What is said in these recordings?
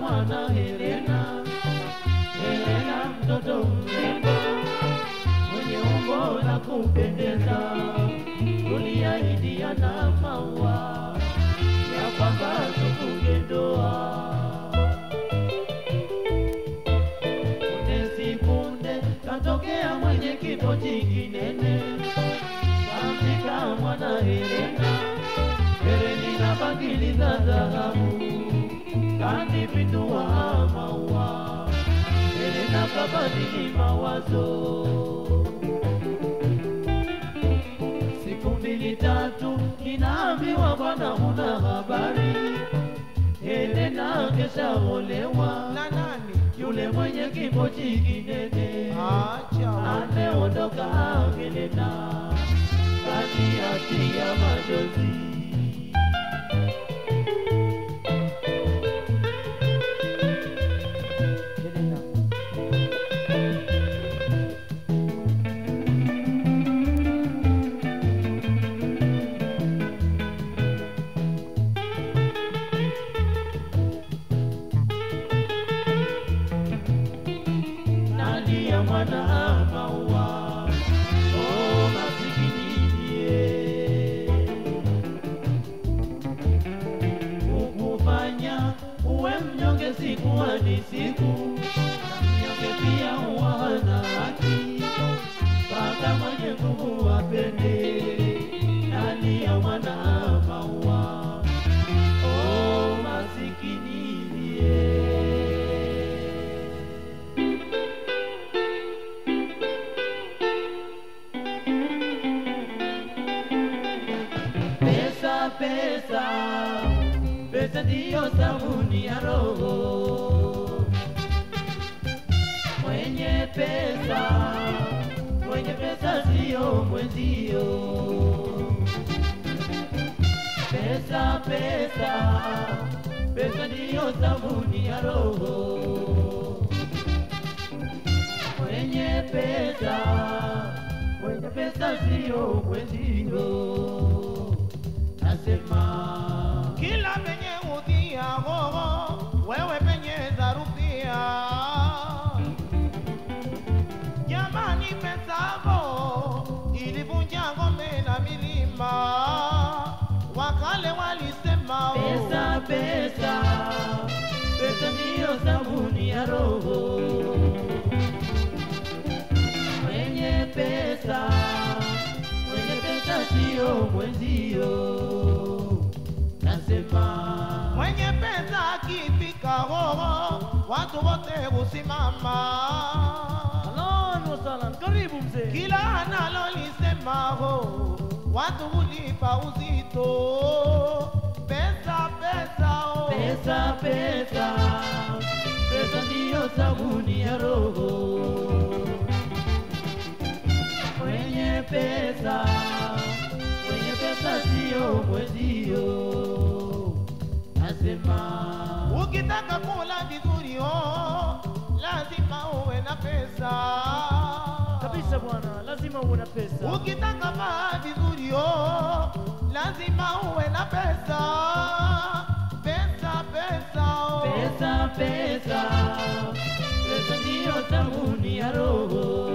mwana Helena, Helena mtoto mrembo mwenye umbo la kupendeza, tuliahidiana maua ya kwamba tufunge ndoa. Punde si punde katokea mwenye kipochi kinene, kamfika mwana Helena, hereni na bangili za dhahabu, kanipindua maua, Helena kabadili mawazo. Siku mbili tatu ninaambiwa bwana, huna habari, ene keshaolewa Na nani? yule mwenye kipochi kinene Acha. ameondoka Helena kati ya machozi. Nalia mwana maua, oh mie, uwe mnyonge siku hadi siku, pesa ndiyo sabuni ya roho. Mwenye pesa, mwenye pesa siyo mwenzio. Pesa, pesa, pesa ndiyo sabuni ya roho. Mwenye pesa, mwenye pesa siyo mwenzio. Nasema pesa ndiyo sabuni ya roho. Mwenye pesa, mwenye pesa siyo mwenzio. Nasema Mwenye pesa akifika gogo, watu wote husimama. Ahlan wa sahlan, karibu mzee. Kila analolisema ho, watu hulipa uzito. Pesa, pesa, oh. Pesa, pesa, pesa Ukitaka kula vizuri oh, lazima uwe na pesa. kabisa bwana, lazima uwe na pesa. Ukitaka vaa vizuri oh, lazima uwe na pesa. Pesa, pesa, oh. Pesa, pesa, pesa ndiyo sabuni ya roho.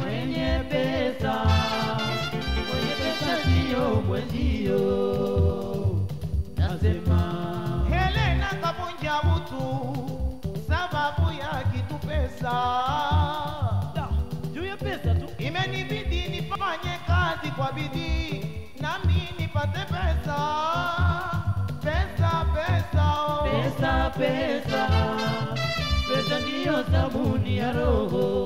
Mwenye pesa, mwenye pesa mwenzio. Nasema Helena kavunja utu sababu ya kitu pesa. Juu ya pesa tu. Imenibidi nifanye kazi kwa bidii nami nipate pesa. Pesa, pesa, oh. Pesa, pesa, pesa ndiyo sabuni ya roho.